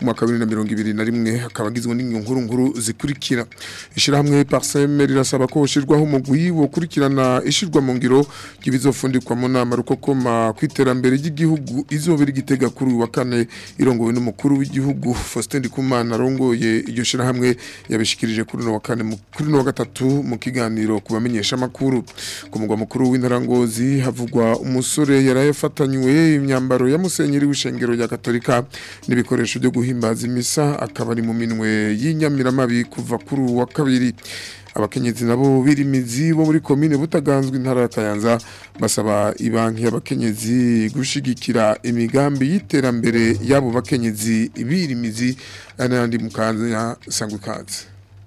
umwaka 2021 akaba agizwe n'inkuru nkuru zikurikira ishira hamwe parseme rirasaba ko ushirwaho umugwi wo kurikirana ishirwa mu ngiro y'ibizofundikwa mu nama rukokoma kwiterambere ry'igihugu izobera igitega kuri wa kane irongowe n'umukuru w'igihugu Faustin Ndikumana arongoye iryo shira hamwe yabishikirije kuri no wa kane kuri no wa gatatu mu kiganiro kubamenyesha makuru ku mugwa mukuru w'intarango ngozi havugwa umusore yarayefatanywe imyambaro ya musenyeri w'ishengero rya Katolika n'ibikoresho byo guhimbaza imisa akaba ari mu minwe y'inyamiramabi kuva kuri wa kabiri abakenyezi nabo birimizi bo muri komine butaganzwe intara ya Kayanza basaba ibanki y'abakenyezi gushigikira imigambi y'iterambere y'abo bakenyezi birimizi n'andi mukanza sangwe kanze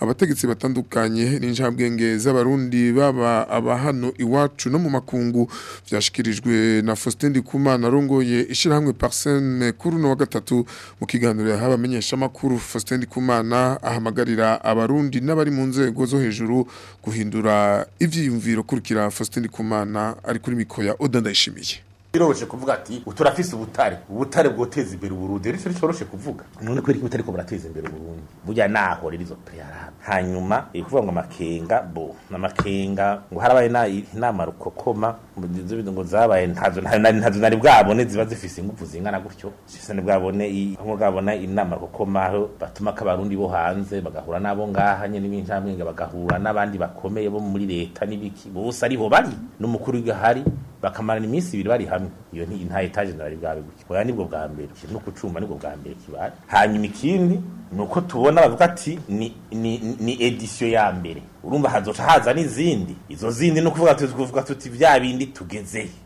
abategetsi batandukanye n'injabwenge z'abarundi baba abahano iwacu no mu makungu byashikirijwe na Faustin Ndikumana rongoye ishirahamwe Parsen kuri no wa gatatu mu kiganiro yahabamenyesha makuru Faustin Ndikumana ahamagarira abarundi n'abari mu nzego zo hejuru guhindura ivyiyumviro kuri gukurikira Faustin kumana ari kuri Mikoya ya Oda Ndayishimiye biroroshye kuvuga ati turafise ubutare ubutare bwoteza imbere uburundi rero icyo cyoroshye kuvuga none ko iri ariko imbere uburundi burya naho rero izo prearabe hanyuma iri kuvuga ngo amakenga bo amakenga ngo harabaye inama rukokoma ngo zabaye ntazo nari bwabone ziba zifise ingufu zingana gutyo sise bwabone aho bwabona inama rukokoma aho batuma k'abarundi bo hanze bagahura nabo ngaha nyene n'ibinjamwenge bagahura n'abandi bakomeye bo muri leta n'ibiki bose ariho bari n'umukuru w'igahari bakamarana iminsi ibiri bari hamwe iyo ni nta etaje nari bwabe guke nibwo bwa mbere no kucuma nibwo bwa mbere kibari hanyuma ikindi nuko tubona bavuga ati ni ni, ya mbere urumva hazoca haza n'izindi izo zindi tuzi kuvuga tuti bya bindi tugezeye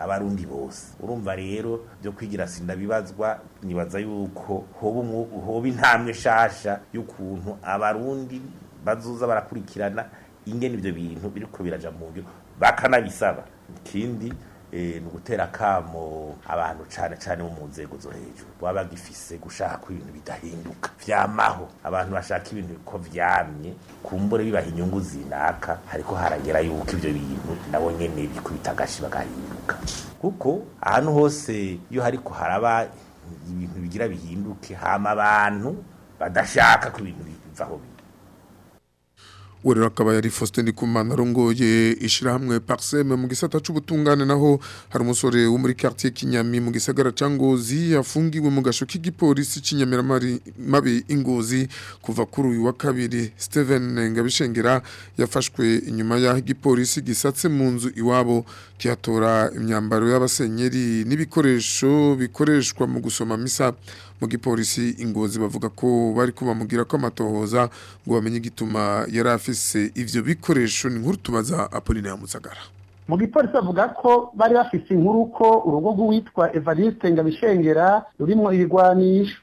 abarundi bose urumva rero byo kwigira sinda bibazwa nibaza yuko hoba intambwe shasha y'ukuntu abarundi bazuza barakurikirana ingene ibyo bintu biriko biraja mu ngiro bakanabisaba ikindi ni eh, ugutera akamo abantu cyane cyane bo mu nzego zo hejuru baba bagifise gushaka ibintu bidahinduka vyamaho abantu bashaka ibintu ko byamye ku kumbure bibaha inyungu zinaka ariko haragera yuko ibyo bintu nabo nyene bikubita agashi bagahinduka kuko ahantu hose iyo hariko haraba ibintu bigira bihinduke hama abantu badashaka ko ibintu bivaho urero akaba yari Faustin Ndikumana rongoye ishirahamwe Parseme mu gisata c'ubutungane naho hari umusore wo muri quartier Kinyami mu gisagara cangozi yafungiwe mu gasho k'igipolisi cinyamira mabi ingozi kuva kuri uyu wa kabiri Steven Ngabishengera yafashwe inyuma ya igipolisi gisatse mu nzu iwabo cyatora imyambaro y'abasenyeri n'ibikoresho bikoreshwa mu gusoma misa mu ingozi bavuga ko bari kubamugira ko amatohoza ngo bamenye igituma yari afise ivyo bikoresho ni nkuru tubaza ya Musagara mu gipolisi bavuga ko bari bafite inkuru ko urugo rw'uwitwa evariste ngabishengera rurimo ibigwanisho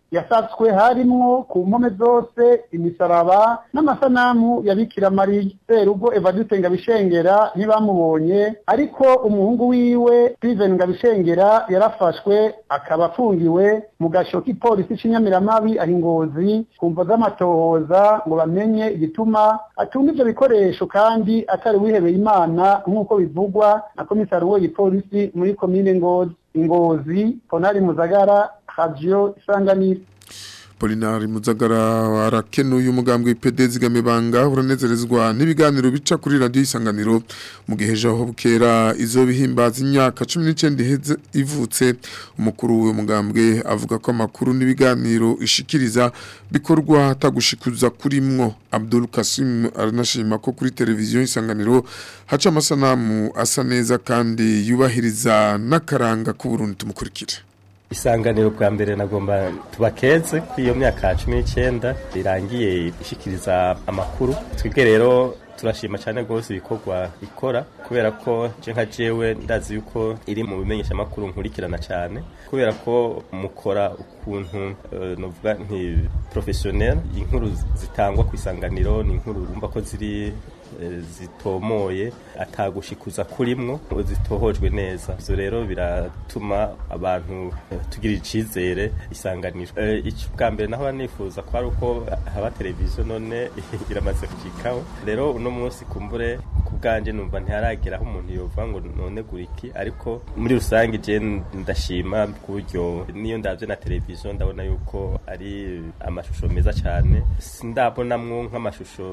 yasatswe harimo ku mpome zose imisaraba n'amasanamu ya Bikira Mariya Serugo Evariste Ngabishengera ntibamubonye ariko umuhungu wiwe Steven Ngabishengera yarafashwe akaba afungiwe mu gasho k'ipolisi c'inyamiramabi aho ingozi kumva z'amatohoza ngo bamenye igituma atunga ivyo bikoresho kandi atari wihebeye imana nk'uko bivugwa na komisari w'igipolisi muri komine ngozi ingozi ponari muzagara hadiyo isanganiro polinari muzagara arakenuye umugambi w'ipedezi banga uranezerezwa n'ibiganiro bica kuri Radio isanganiro mu gihe ejo bukera izo bihimbaza imyaka cumi n'icyenda ivutse umukuru w'uwo mugambwe avuga ko amakuru n'ibiganiro ishikiriza bikorwa hatagushikuza kuri mwo abdul Kasim aranashima ko kuri televiziyo isanganiro haca amasanamu asa neza kandi yubahiriza n'akaranga k'uburundi tumukurikire isanganiro bwa mbere nagomba tubakenze ku iyo myaka cumi n'icyenda rirangiye ishyikiriza amakuru twebwe rero turashima cyane rwose ibikorwa ikora kubera ko nka jewe ndazi yuko iri mu bimenyeshamakuru nkurikirana cyane kubera ko mukora ukuntu eh, navuga nti porofesiyoneri inkuru zitangwa ku isanganiro ni inkuru wumva ko ziri zitomoye atagushikuza kurimwo zitohojwe neza ivyo rero biratuma abantu eh, tugira icyizere isanganiro eh, ico bwa mbere naho nifuza ko ari uko haba televiziyo none iramaze kujikaho rero uno munsi kumbure bwanjye numva ntiharageraho umuntu yova ngo none guriki ariko muri rusange je ndashima kuburyo niyo ndavye na televiziyo ndabona yuko ari amashusho meza cyane sindabonamwo nk'amashusho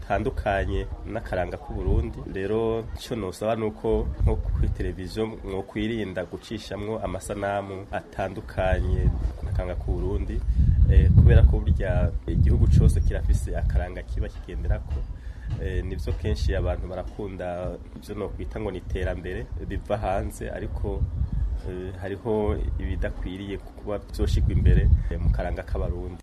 bitandukanye n'akaranga k'uburundi rero icyo nosaba ni uko nko kuri televiziyo mwokwirinda gucishamwo amasanamu atandukanye n'akaranga k'uburundi eh, kubera ko burya igihugu cyose kirafise akaranga kiba kigendera ko eh, nibyo kenshi abantu barakunda ibyo nokwita ngo ni iterambere riva hanze ariko eh, hariho ibidakwiriye kuba byoshigwa imbere mu karanga k'abarundi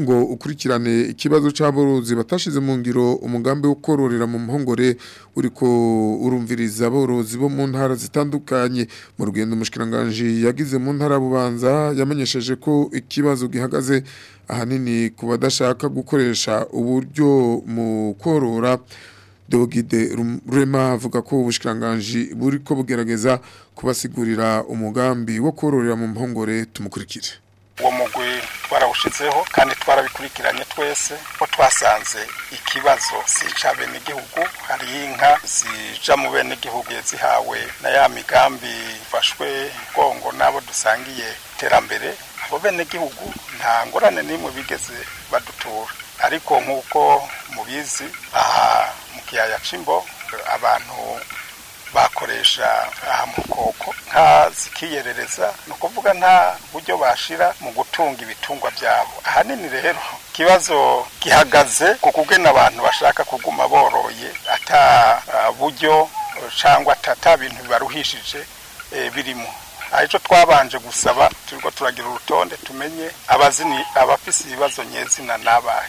ngo ukurikirane ikibazo cy'aborozi batashize mu ngiro umugambi wo kororera mu mpongore ko urumviriza aborozi bo mu ntara zitandukanye mu rugendo umushikiranganje yagize mu ntara bubanza yamenyesheje ko ikibazo gihagaze ahanini ku badashaka gukoresha uburyo mu korora Dogide Rema avuga ko ubushikiranganje ko bugerageza kubasigurira umugambi wo kororera mu mpongore tumukurikire uwo mugwi twarawushyizeho kandi twarabikurikiranye twese ko twasanze ikibazo si icya bene hari inka zija mu bene zihawe na ya migambi ifashwe gongo n'abo dusangiye iterambere abo bene igihugu nta ngorane n'imwe bigeze badutura ariko nk'uko mubizi aha mu kiyaya cy'imbo abantu bakoresha aha mu rukoko nka zikiyerereza ni ukuvuga nta buryo bashira mu gutunga ibitungwa byabo ahanini rero ikibazo gihagaze ku kugena abantu bashaka kuguma boroye ata ah, buryo cyangwa atata bintu bibaruhishije eh, birimo aha icyo twabanje gusaba turiko turagira urutonde tumenye abazini abafise ibibazo nyezina n'abahe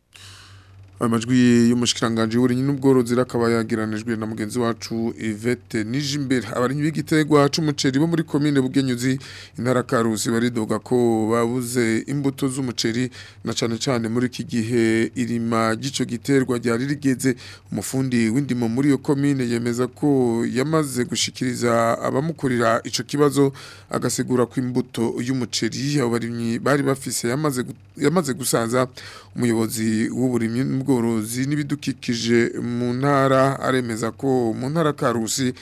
amajwi y'umushikiranganje y'uburinyi n'ubworozi rakaba yagiranijwe na mugenzi wacu Yvette Nijimbere abarinyi b'igitegwa c'umuceri bo muri commune Bugenyuzi intara Karusi baridoga ko babuze imbuto z'umuceri na cane cane muri iki gihe irima gico giterwa ryari rigeze umufundi w'indimo muri iyo commune yemeza ko yamaze gushikiriza abamukurira ico kibazo agasigura ko imbuto y'umuceri abarinyi bari bafise yamaze yamaze gusanza umuyobozi w'uburimyi n'ubworozi n'ibidukikije mu ntara aremeza ko mu ntara karusi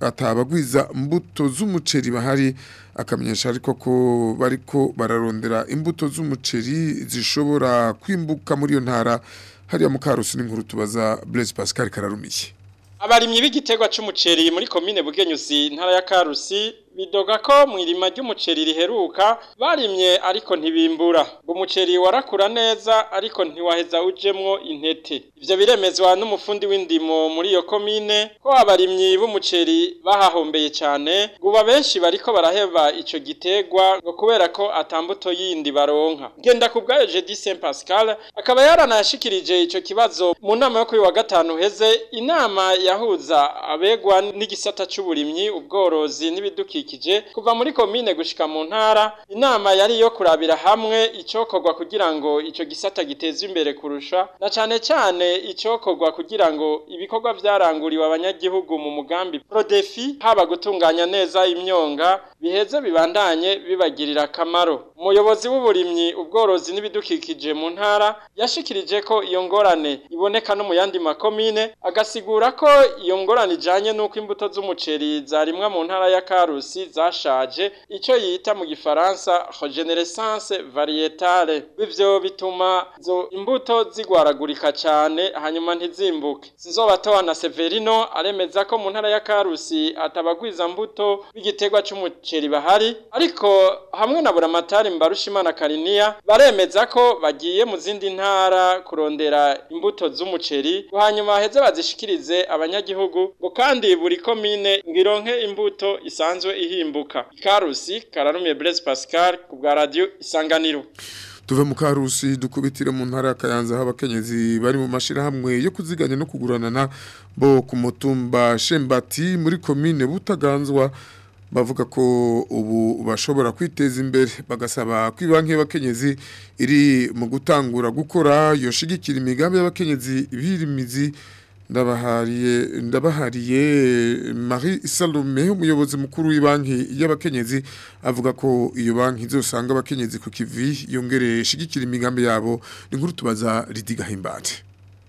atabagwiza imbuto z'umuceri bahari akamenyesha ariko ko bariko bararondera imbuto z'umuceri zishobora kwimbuka muri iyo ntara hariya mu karusi n'inkuru tubaza Blaise Pascal kararumiye abarimyi b’igitegwa cy’umuceri muri komine Bugenyuzi ntara ya Karusi bidoga ko mu irima ry'umuceri riheruka barimye ariko ntibimbura ngo umuceri warakura neza ariko ntiwaheza ujemwo intete ivyo biremezwa n'umufundi w'indimo muri iyo komine ko abarimyi b'umuceri bahahombeye cyane guba benshi bariko baraheba icyo gitegwa ngo kubera ko atambuto yindi baronka genda ku bwayo Jedi Saint Pascal akaba yaranashikirije icyo kibazo mu nama yo kuri wa gatanu heze inama yahuza abegwa n'igisata cy’uburimyi ubworozi n'ibidukikije ibidukikije kuva muri komine gushika mu ntara inama yari yo kurabira hamwe icokorwa kugira ngo icyo gisata giteze imbere kurusha na cyane cane icokorwa kugira ngo ibikorwa vyaranguriwe abanyagihugu mu mugambi Prodefi haba gutunganya neza imyonga biheze bibandanye bibagirira akamaro umuyobozi w'uburimyi ubworozi n'ibidukikije mu ntara yashikirije ko iyo ngorane iboneka no mu yandi makomine agasigura ko iyo ngorane ijanye n'uko imbuto z'umuceri zarimwa mu ntara ya karusi zashaje icyo yita mu gifaransa regeneresance varietale bivyo bituma zo imbuto zigwaragurika cyane hanyuma ntizimbuke sinzobatowa na Severino aremeza ko mu ntara ya karusi atabagwiza mbuto w’igitegwa cy'umuceri umuceri bahari ariko hamwe na buramatari mbarushimana kariniya baremeza ko bagiye mu zindi ntara kurondera imbuto z'umuceri hanyuma baheze bazishikirize abanyagihugu ngo kandi buri komine ngironke imbuto isanzwe ihimbuka karusi kararumiye Blaise Pascal ku radio isanganiro tuve mu karusi dukubitire mu ntara ya kayanza aho abakenyezi bari mu mashyirahamwe yo kuziganya no kugurana na bo ku mutumba shembati muri komine butaganzwa bavuga ko ubu bashobora kwiteza imbere bagasaba ko banki y'abakenyezi iri mu gutangura gukora yoshigikira imigambi y'abakenyezi birimizi ndabahariye ndabahariye Marie Salome umuyobozi mukuru w'ibanki y'abakenyezi avuga ko iyo banki zosanga abakenyezi ku kivi yongere shigikira imigambi yabo ni tubaza tubaza ridigahimbate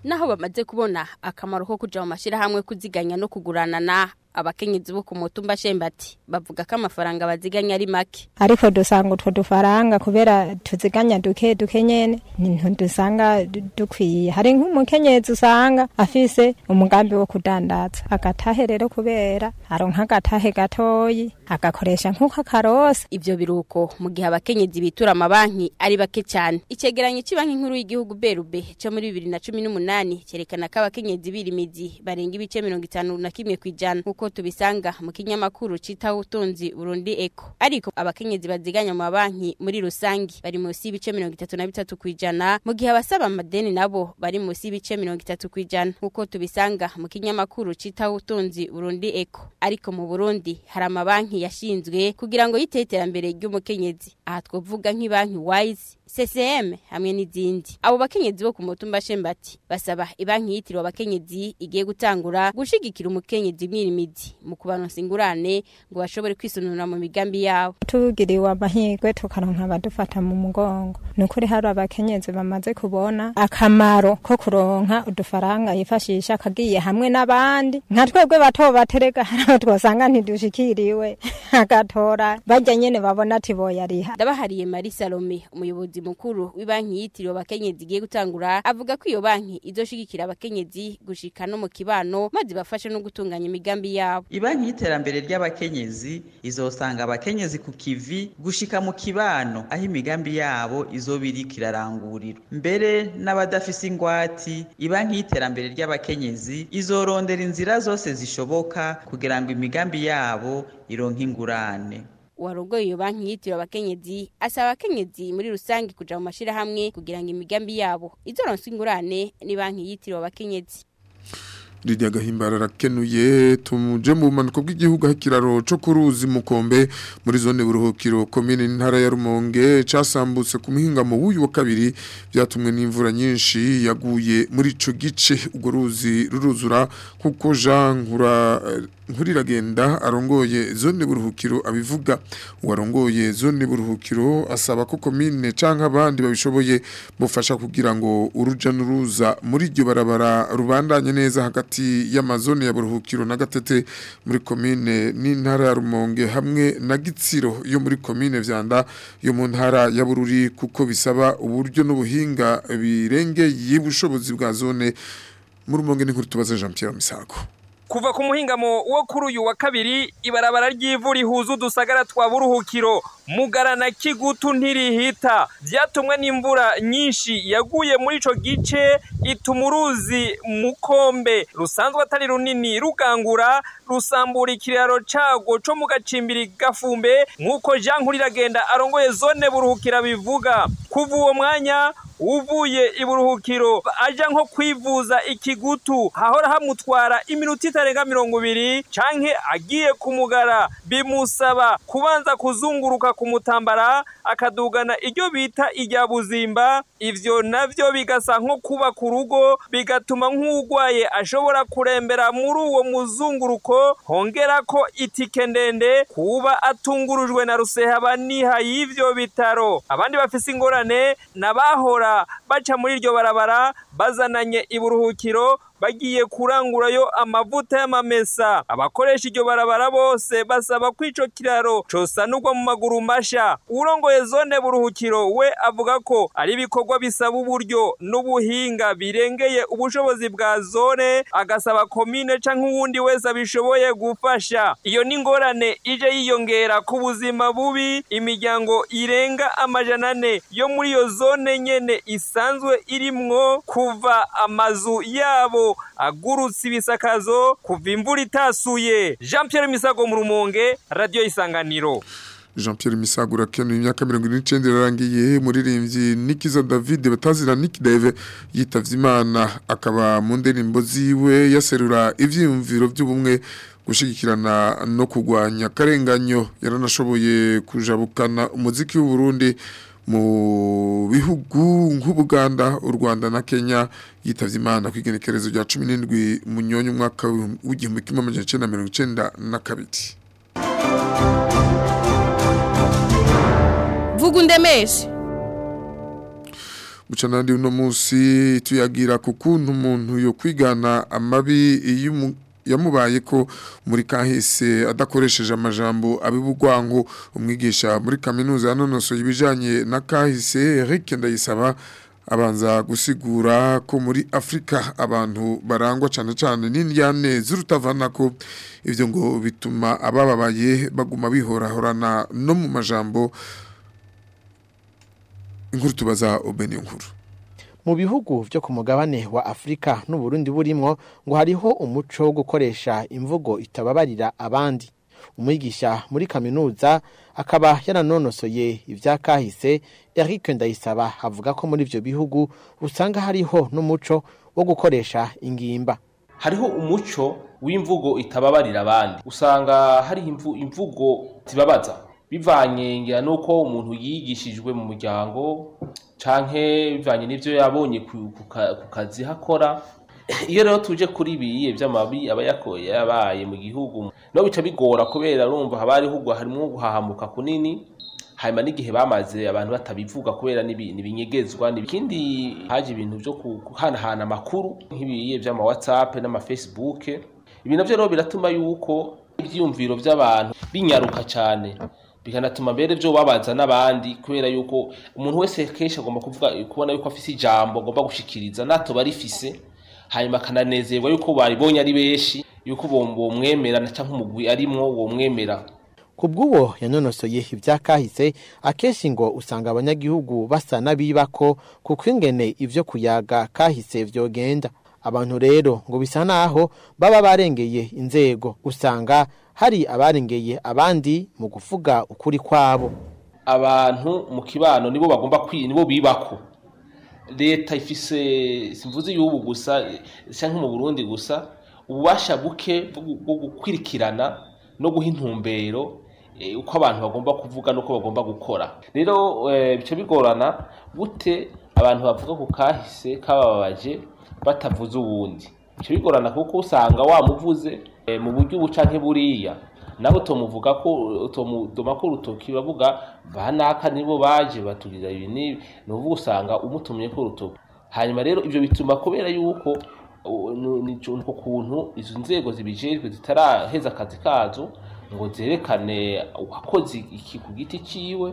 naho bamaze kubona akamaro ko kuja mu mashyira hamwe kuziganya no kugurana na abakenyezi bo ku mutumba shembati bavuga ko amafaranga baziganya ari make ariko dusanga utwo dufaranga kubera tuziganya duke duke nyene ntidusanga dukwiye hari nk'umukenyezi usanga afise umugambi wo kudandaza agatahe rero kubera aronka agatahe gatoyi agakoresha nk'uko akarose ibyo biruko mu gihe abakenyezi bitura amabanki ari bake cyane icegeranyo cy'ibanki nkuru y'igihugu berube cyo muri bibiri na cumi n'umunani cerekana ko abakenyezi birimizi barenga ibice mirongo itanu na kimwe kw'ijana kuko tubisanga mu kinyamakuru citaho utunzi Burundi Eco ariko abakenyezi baziganya mu banki muri rusangi bari munsi y'ibice 33 kwijana mu gihe abasaba amadeni nabo bari munsi y'ibice 33 kwijana nk'uko tubisanga mu kinyamakuru citaho utunzi Burundi Eco ariko mu Burundi hari amabanki yashinzwe kugira ngo yiteterambere ry'umukenyezi aha twovuga nk'ibanki Wise CCM hamwe n'izindi abo bakenyezi bo ku mutumba Shembati basaba ibanki yitiriwe abakenyezi igiye gutangura gushigikira umukenyezi mwirimidi mu kubaronsa ingurane ngo bashobore kwisununura mu migambi yabo tugiriwe amahirwe tukaronka abadufata mu mugongo nukuri hari abakenyezi bamaze kubona akamaro ko kuronka udufaranga yifashisha akagiye hamwe n'abandi nka twebwe bato baterega hano twosanga ntidushikiriwe agatora bajya nyene babona ati boyariha ndabahariye Marie Salome umuyobozi umuyobozi mukuru w'ibanki yitiriwe abakenyezi igiye gutangura avuga ko iyo banki izoshigikira abakenyezi gushika no mu kibano maze bafashe no gutunganya imigambi yabo ibanki y'iterambere ry'abakenyezi izosanga abakenyezi ku kivi gushika mu kibano aho imigambi yabo izobirika irarangurirwa mbere n'abadafise ingwati ibanki y'iterambere ry'abakenyezi izorondera inzira zose zishoboka kugira ngo imigambi yabo ironke ingurane uwarongoye iyo banki yitiriwe abakenyezi asaba abakenyezi muri rusange kuja mu mashirahamwe kugira ngo imigambi yabo izoronse ingurane ni banki yitiriwe abakenyezi ririya gahimbara arakenuye tumuje mu bumanuko bw'igihugu aho ikiraro cyo ku ruzi mukombe muri zone buruhukiro komine ntara ya rumonge cyasambutse ku muhingamo w'uyu wa kabiri byatumwe n'imvura nyinshi yaguye muri icyo gice urwo ruzi ruruzura kuko nkura eh, nkuriragenda arongoye zone buruhukiro abivuga uwarongoye zone buruhukiro asaba ko komine canka abandi babishoboye bufasha kugira ngo uruja n'uruza barabara rubandanye neza hagati hagati y'amazone ya buruhukiro na gatete muri komine n'intara ya rumonge hamwe na gitsiro yo muri komine vyanda yo mu ntara ya bururi kuko bisaba uburyo n'ubuhinga birenge ubushobozi bwa zone muri rumonge n'inkuru tubaze Jean Pierre Misago kuva ku muhingamo wo kuri uyu wa kabiri ibarabara ry'ivu rihuza udusagara twa buruhukiro mugara na kigutu ntirihita byatumwe n'imvura nyinshi yaguye muri ico gice ituma uruzi mukombe rusanzwe atari runini rugangura rusambura ikiraro cago co mu gacimbiri gafumbe nk'uko jean nkurira arongoye zone buruhukira bivuga kuva uwo mwanya uvuye iburuhukiro ajya nko kwivuza ikigutu hahora hamutwara iminota itarenga mirongo ibiri canke agiye kumugara bimusaba kubanza kuzunguruka ku mutambara akadugana iryo bita irya buzimba ivyo navyo bigasa nko kuba ku rugo bigatuma nk'urwaye ashobora kurembera muri uwo muzunguruko hongera ko itike ndende kuba atungurujwe na ruseha rusehabaniha y'ivyo bitaro abandi bafise ingorane n'abahora baca muri iryo barabara bazananye iburuhukiro bagiye kurangurayo amavuta y'amamesa abakoresha iryo barabara bose basaba ko ico kiraro cosanurwa mu maguru masha urongoye zone buruhukiro we avuga ko ari ibikorwa bisaba uburyo n'ubuhinga birengeye ubushobozi bwa zone agasaba komine canke uwundi wese abishoboye gufasha iyo ni ingorane ije yiyongera ku buzima bubi imiryango irenga amajana ane yo muri iyo zone nyene isanzwe irimwo kuva amazu yabo agurutse ibisakazo kuva imvura itasuye jean Pierre misago mu rumonge radiyo isanganiro jean Pierre misago urakeneye imyaka mirongo ine n'icyenda irarangiye muririmbyi nikiza david batazira nikideve yitabye imana akaba mu ndirimbo ziwe yaserura ibyiyumviro by'ubumwe gushyigikirana no kurwanya akarenganyo yaranashoboye kujabukana umuziki w'u Burundi mu bihugu nk'ubuganda u rwanda na kenya yitavye imana kwigenekerezo rya 17 munyonyo umwaka w'igihumbi kimwe amajana 1992 na kabiri Vugundemeshe Bucanandi uno musi tuyagira ku kuntu umuntu yo kwigana amabi y'umuntu yamubaye ko muri kahise adakoresheje amajambo abibugwango umwigisha muri kaminuza yanonosoye ibijanye na kahise Eric Ndayisaba abanza gusigura ko muri Afrika abantu barangwa cyane cyane n'indyane ko ibyo ngo bituma abababaye baguma bihorahorana no mu majambo inkuru tubaza obeni nkuru mu bihugu byo ku mugabane wa afurika n'uburundi burimo ngo hariho umuco wo gukoresha imvugo itababarira abandi umwigisha muri kaminuza akaba yaranonosoye ibyakahise eric ndayisaba avuga ko muri ibyo bihugu usanga hariho n'umuco wo gukoresha ingimba hariho umuco w'imvugo itababarira abandi usanga hari imvugo zibabaza bivanye n'uko umuntu yigishijwe mu muryango cyangwa bivanye n'ibyo yabonye ku kazi hakora iyo rero tuje kuri biriye by'amabi aba yabaye mu gihugu no bica bigora kubera urumva haba harimo guhahamuka kunini hanyuma n'igihe bamaze abantu batabivuga kubera n'ibinyegezwa ikindi haje ibintu byo guhanahana amakuru nk'ibiye by'ama whatsapp n'ama facebook ibi navyo rero biratuma yuko ibyiyumviro by'abantu binyaruka cyane bikanatuma mbere byo babanza n'abandi kubera yuko umuntu wese kenshi agomba kuvuga kubona yuko afise ijambo agomba gushyikiriza nato rifise hanyuma akananezerwa yuko baribonye ari benshi yuko uwo mwemera na cyangwa umugwi arimo uwo mwemera ku bw'uwo yanonosoye ibyakahise akenshi ngo usanga abanyagihugu basa n'abiba ko kuko ingene ibyo kuyaga kahise byogenda abantu rero ngo bisa naho baba barengeye inzego usanga hari abarengeye abandi mu kuvuga ukuri kwabo abantu mu kibano nibo bagomba nibo bibako leta ifise simvuze y'ubu gusa cyangwa mu burundi gusa ububasha buke bwo gukwirikirana no guha intumbero eh, uko abantu bagomba kuvuga n'uko bagomba gukora rero eh, bica bigorana gute abantu bavuga ku kahise kabababaje batavuze ubundi bica bigorana kuko usanga wamuvuze Eh, mu buryo ubu canke buriya nabo tomuvuga ko tomudoma ko urutoki bavuga banaka nibo baje batugirira ibi n'ibi ni ukuvuga usanga umutumye ko urutoki hanyuma rero ibyo bituma kubera yuko ni uko izo nzego zibijejwe zitaraheza akazi kazo ngo zerekane uwakoze iki ku giti cyiwe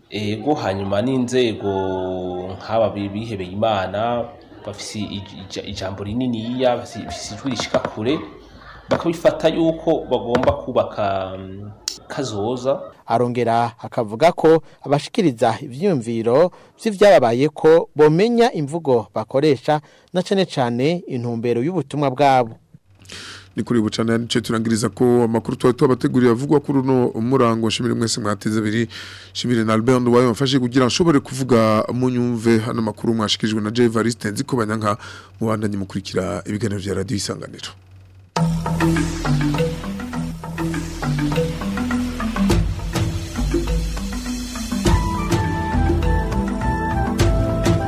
ego hanyuma n'inzego nk'aba bihebeye imana bafise ijambo rininiya bafise ijwi rishika kure bakabifata yuko bagomba kubaka mm, kazoza arongera akavuga ko abashikiriza ivyumviro vy'ivyababaye ko bomenya imvugo bakoresha na cane cane intumbero y'ubutumwa bwabo ni bucana nico turangiriza ko amakuru twa twabateguriye avugwa kuri uno murango nshimire mwese mwateze biri nshimire na Albert wayo mfashe kugira nshobore kuvuga mu nyumve hano makuru mwashikirijwe na Jevariste nzi ko banyanka mu mukurikira ibiganiro bya radio isanganiro